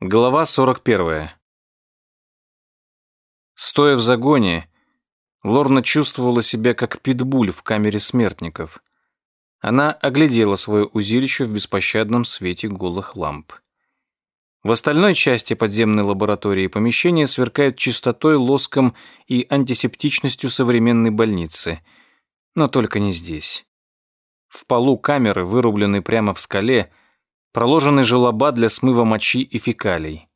Глава 41. Стоя в загоне, Лорна чувствовала себя как питбуль в камере смертников. Она оглядела свое узилище в беспощадном свете голых ламп. В остальной части подземной лаборатории помещение сверкает чистотой, лоском и антисептичностью современной больницы. Но только не здесь. В полу камеры, вырубленной прямо в скале, проложены желоба для смыва мочи и фекалий.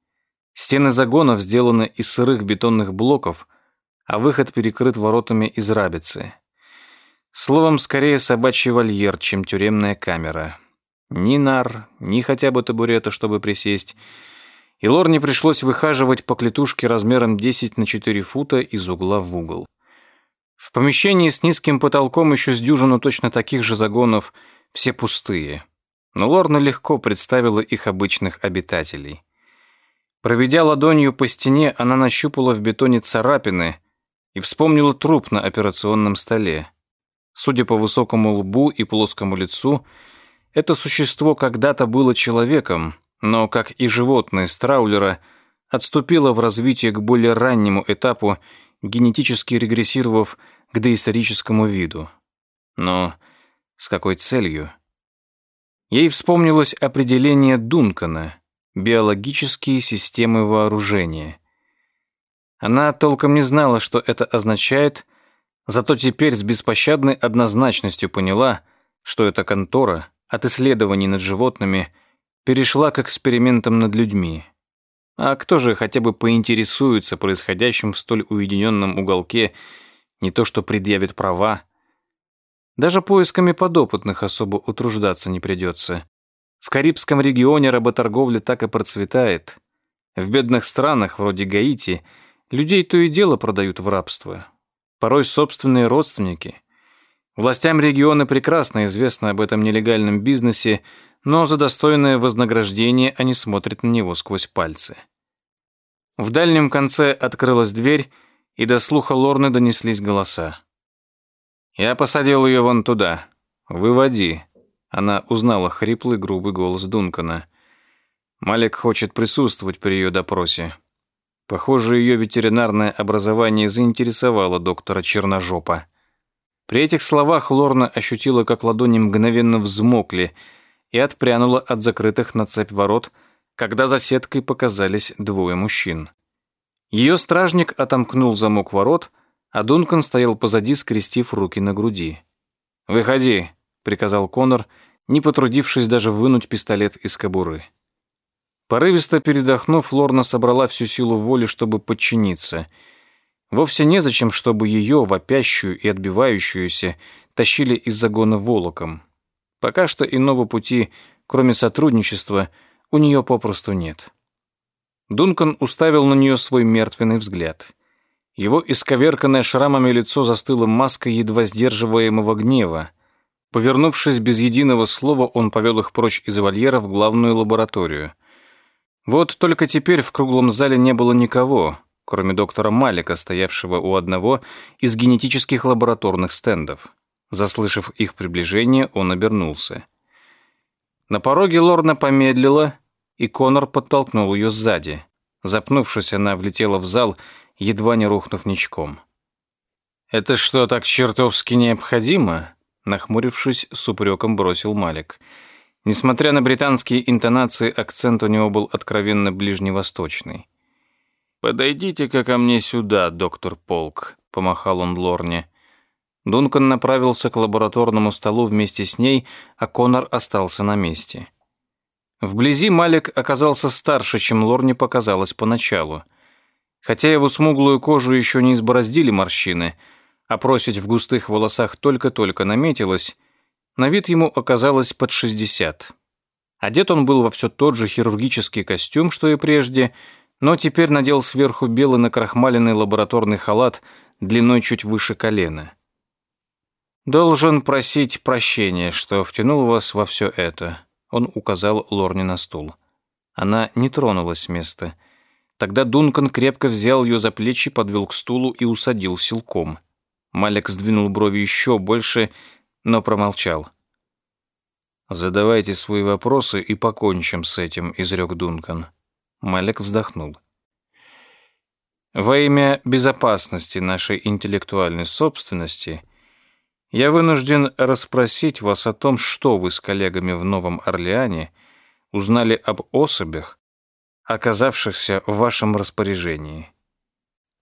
Стены загонов сделаны из сырых бетонных блоков, а выход перекрыт воротами из рабицы. Словом, скорее собачий вольер, чем тюремная камера. Ни нар, ни хотя бы табурета, чтобы присесть. И Лорне пришлось выхаживать по клетушке размером 10 на 4 фута из угла в угол. В помещении с низким потолком еще с дюжину точно таких же загонов, все пустые но Лорна легко представила их обычных обитателей. Проведя ладонью по стене, она нащупала в бетоне царапины и вспомнила труп на операционном столе. Судя по высокому лбу и плоскому лицу, это существо когда-то было человеком, но, как и животное Страулера, отступило в развитии к более раннему этапу, генетически регрессировав к доисторическому виду. Но с какой целью? Ей вспомнилось определение Дункана «биологические системы вооружения». Она толком не знала, что это означает, зато теперь с беспощадной однозначностью поняла, что эта контора от исследований над животными перешла к экспериментам над людьми. А кто же хотя бы поинтересуется происходящим в столь уединенном уголке, не то что предъявит права, даже поисками подопытных особо утруждаться не придется. В Карибском регионе работорговля так и процветает. В бедных странах, вроде Гаити, людей то и дело продают в рабство. Порой собственные родственники. Властям региона прекрасно известно об этом нелегальном бизнесе, но за достойное вознаграждение они смотрят на него сквозь пальцы. В дальнем конце открылась дверь, и до слуха Лорны донеслись голоса. «Я посадил ее вон туда. Выводи». Она узнала хриплый, грубый голос Дункана. Малик хочет присутствовать при ее допросе. Похоже, ее ветеринарное образование заинтересовало доктора Черножопа. При этих словах Лорна ощутила, как ладони мгновенно взмокли и отпрянула от закрытых на цепь ворот, когда за сеткой показались двое мужчин. Ее стражник отомкнул замок ворот — а Дункан стоял позади, скрестив руки на груди. «Выходи», — приказал Конор, не потрудившись даже вынуть пистолет из кобуры. Порывисто передохнув, Лорна собрала всю силу воли, чтобы подчиниться. Вовсе незачем, чтобы ее, вопящую и отбивающуюся, тащили из загона волоком. Пока что иного пути, кроме сотрудничества, у нее попросту нет. Дункан уставил на нее свой мертвенный взгляд — его исковерканное шрамами лицо застыло маской едва сдерживаемого гнева. Повернувшись без единого слова, он повел их прочь из вольера в главную лабораторию. Вот только теперь в круглом зале не было никого, кроме доктора Малика, стоявшего у одного из генетических лабораторных стендов. Заслышав их приближение, он обернулся. На пороге Лорна помедлила, и Конор подтолкнул ее сзади. Запнувшись, она влетела в зал едва не рухнув ничком. «Это что, так чертовски необходимо?» Нахмурившись, с упреком бросил Малик. Несмотря на британские интонации, акцент у него был откровенно ближневосточный. «Подойдите-ка ко мне сюда, доктор Полк», — помахал он Лорне. Дункан направился к лабораторному столу вместе с ней, а Конор остался на месте. Вблизи Малик оказался старше, чем Лорне показалось поначалу. Хотя его смуглую кожу еще не избороздили морщины, а просить в густых волосах только-только наметилось, на вид ему оказалось под 60. Одет он был во все тот же хирургический костюм, что и прежде, но теперь надел сверху белый накрахмаленный лабораторный халат длиной чуть выше колена. «Должен просить прощения, что втянул вас во все это», — он указал Лорне на стул. Она не тронулась с места — Тогда Дункан крепко взял ее за плечи, подвел к стулу и усадил силком. Малек сдвинул брови еще больше, но промолчал. «Задавайте свои вопросы и покончим с этим», — изрек Дункан. Малек вздохнул. Во имя безопасности нашей интеллектуальной собственности я вынужден расспросить вас о том, что вы с коллегами в Новом Орлеане узнали об особях, оказавшихся в вашем распоряжении.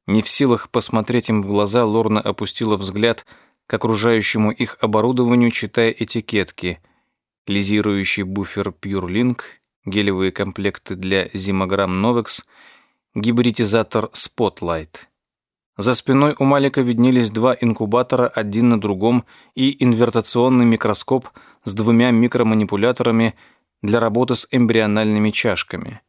Не в силах посмотреть им в глаза, Лорна опустила взгляд к окружающему их оборудованию, читая этикетки. Лизирующий буфер PureLink, гелевые комплекты для зимограмм Novex, гибридизатор Spotlight. За спиной у Малика виднелись два инкубатора один на другом и инвертационный микроскоп с двумя микроманипуляторами для работы с эмбриональными чашками.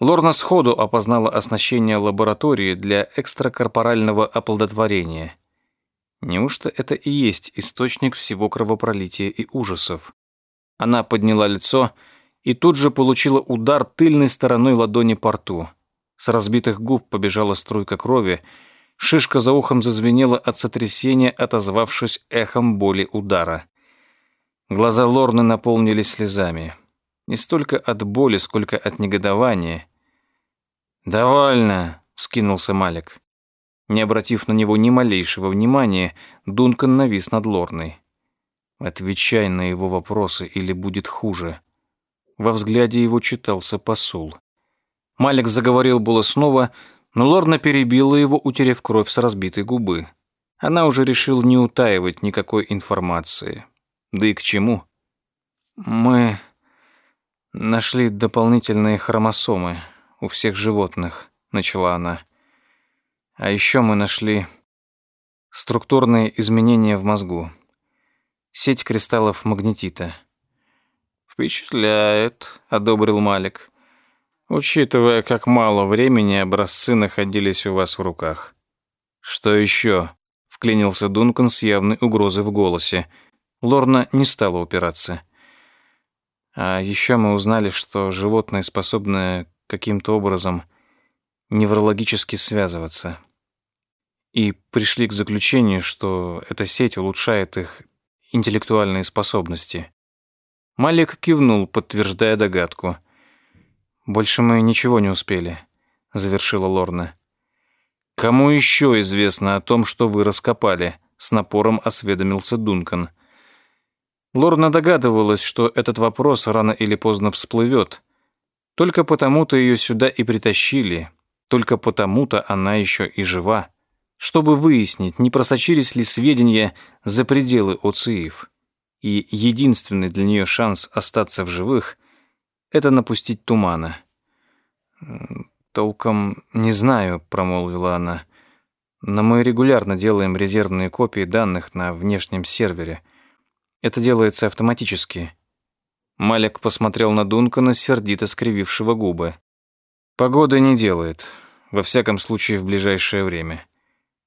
Лорна сходу опознала оснащение лаборатории для экстракорпорального оплодотворения. Неужто это и есть источник всего кровопролития и ужасов? Она подняла лицо и тут же получила удар тыльной стороной ладони по рту. С разбитых губ побежала струйка крови, шишка за ухом зазвенела от сотрясения, отозвавшись эхом боли удара. Глаза Лорны наполнились слезами. Не столько от боли, сколько от негодования. «Довольно», — скинулся Малик. Не обратив на него ни малейшего внимания, Дункан навис над Лорной. «Отвечай на его вопросы, или будет хуже». Во взгляде его читался посул. Малик заговорил было снова, но Лорна перебила его, утерев кровь с разбитой губы. Она уже решила не утаивать никакой информации. Да и к чему? «Мы нашли дополнительные хромосомы у всех животных», — начала она. «А еще мы нашли структурные изменения в мозгу. Сеть кристаллов магнетита». «Впечатляет», — одобрил Малик учитывая, как мало времени образцы находились у вас в руках. Что еще? Вклинился Дункан с явной угрозой в голосе. Лорна не стала упираться. А еще мы узнали, что животные способны каким-то образом неврологически связываться. И пришли к заключению, что эта сеть улучшает их интеллектуальные способности. Малик кивнул, подтверждая догадку. «Больше мы ничего не успели», — завершила Лорна. «Кому еще известно о том, что вы раскопали?» — с напором осведомился Дункан. Лорна догадывалась, что этот вопрос рано или поздно всплывет. Только потому-то ее сюда и притащили. Только потому-то она еще и жива. Чтобы выяснить, не просочились ли сведения за пределы ОЦИИФ. И единственный для нее шанс остаться в живых — это напустить тумана. «Толком не знаю», — промолвила она. «Но мы регулярно делаем резервные копии данных на внешнем сервере. Это делается автоматически». Малек посмотрел на Дункана, сердито скривившего губы. «Погода не делает. Во всяком случае, в ближайшее время.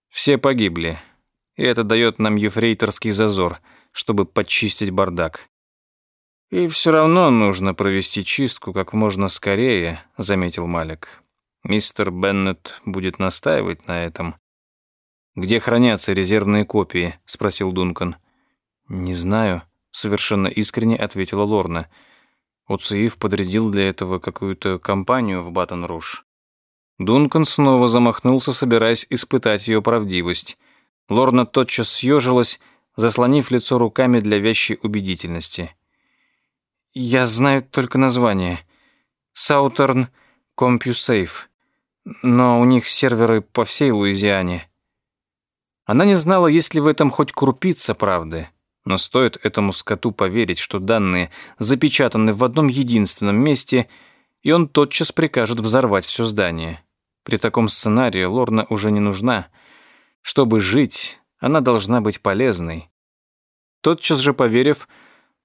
Все погибли. И это дает нам ефрейторский зазор, чтобы подчистить бардак. «И все равно нужно провести чистку как можно скорее», — заметил Малик. «Мистер Беннет будет настаивать на этом». «Где хранятся резервные копии?» — спросил Дункан. «Не знаю», — совершенно искренне ответила Лорна. Уциев подрядил для этого какую-то компанию в Батон-Руш. Дункан снова замахнулся, собираясь испытать ее правдивость. Лорна тотчас съежилась, заслонив лицо руками для вящей убедительности. Я знаю только название. Southern CompuSafe. Но у них серверы по всей Луизиане. Она не знала, есть ли в этом хоть крупица правды. Но стоит этому скоту поверить, что данные запечатаны в одном единственном месте, и он тотчас прикажет взорвать все здание. При таком сценарии Лорна уже не нужна. Чтобы жить, она должна быть полезной. Тотчас же поверив,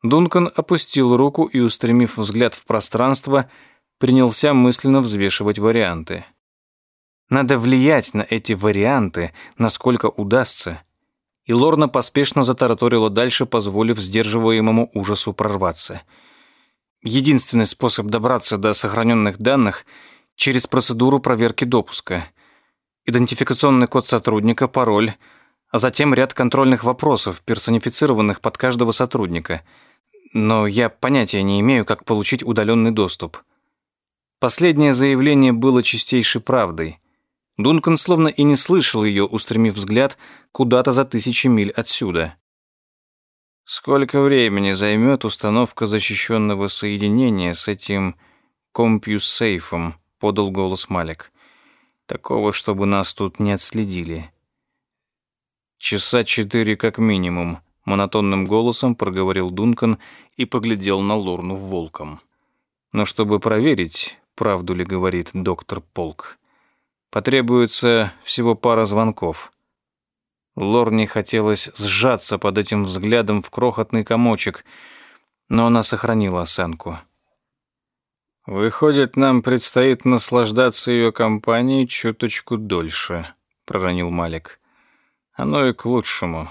Дункан опустил руку и, устремив взгляд в пространство, принялся мысленно взвешивать варианты. Надо влиять на эти варианты, насколько удастся. И Лорна поспешно затараторила дальше, позволив сдерживаемому ужасу прорваться. Единственный способ добраться до сохраненных данных — через процедуру проверки допуска. Идентификационный код сотрудника, пароль, а затем ряд контрольных вопросов, персонифицированных под каждого сотрудника — но я понятия не имею, как получить удаленный доступ. Последнее заявление было чистейшей правдой. Дункан словно и не слышал ее, устремив взгляд куда-то за тысячи миль отсюда. Сколько времени займет установка защищенного соединения с этим компьюсейфом, подал голос Малик. Такого, чтобы нас тут не отследили. Часа четыре как минимум, монотонным голосом проговорил Дункан и поглядел на Лорну волком. Но чтобы проверить, правду ли говорит доктор Полк, потребуется всего пара звонков. Лорне хотелось сжаться под этим взглядом в крохотный комочек, но она сохранила осанку. «Выходит, нам предстоит наслаждаться ее компанией чуточку дольше», — проронил Малик. «Оно и к лучшему.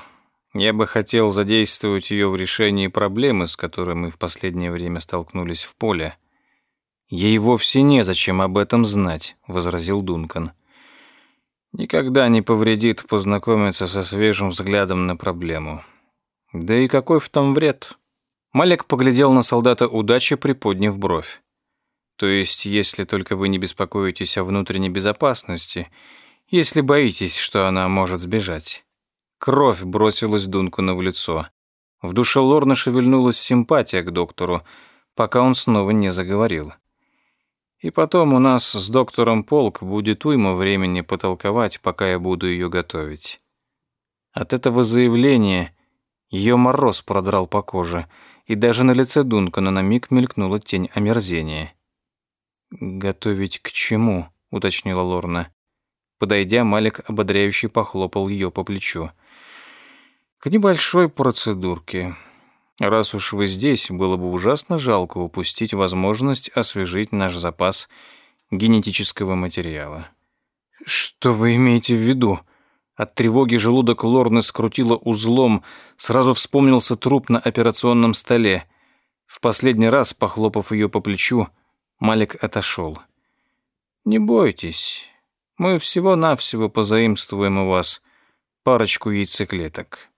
Я бы хотел задействовать ее в решении проблемы, с которой мы в последнее время столкнулись в поле». «Ей вовсе незачем об этом знать», — возразил Дункан. Никогда не повредит познакомиться со свежим взглядом на проблему. Да и какой в том вред? Малек поглядел на солдата удачи, приподняв бровь. То есть, если только вы не беспокоитесь о внутренней безопасности, если боитесь, что она может сбежать. Кровь бросилась Дункану в лицо. В душе Лорна шевельнулась симпатия к доктору, пока он снова не заговорил. И потом у нас с доктором Полк будет уйма времени потолковать, пока я буду ее готовить. От этого заявления ее мороз продрал по коже, и даже на лице Дункана на миг мелькнула тень омерзения. «Готовить к чему?» — уточнила Лорна. Подойдя, Малик ободряюще похлопал ее по плечу. «К небольшой процедурке. Раз уж вы здесь, было бы ужасно жалко упустить возможность освежить наш запас генетического материала. Что вы имеете в виду? От тревоги желудок Лорны скрутило узлом, сразу вспомнился труп на операционном столе. В последний раз, похлопав ее по плечу, Малик отошел. «Не бойтесь, мы всего-навсего позаимствуем у вас парочку яйцеклеток».